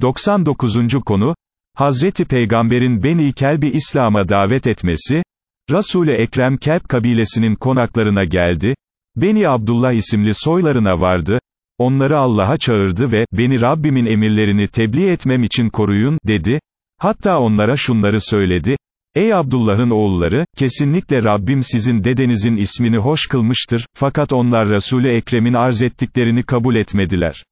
99. konu, Hazreti Peygamber'in Beni Kelb'i İslam'a davet etmesi, Resul-i Ekrem Kelp kabilesinin konaklarına geldi, Beni Abdullah isimli soylarına vardı, onları Allah'a çağırdı ve, beni Rabbimin emirlerini tebliğ etmem için koruyun, dedi, hatta onlara şunları söyledi, Ey Abdullah'ın oğulları, kesinlikle Rabbim sizin dedenizin ismini hoş kılmıştır, fakat onlar Resul-i Ekrem'in arz ettiklerini kabul etmediler.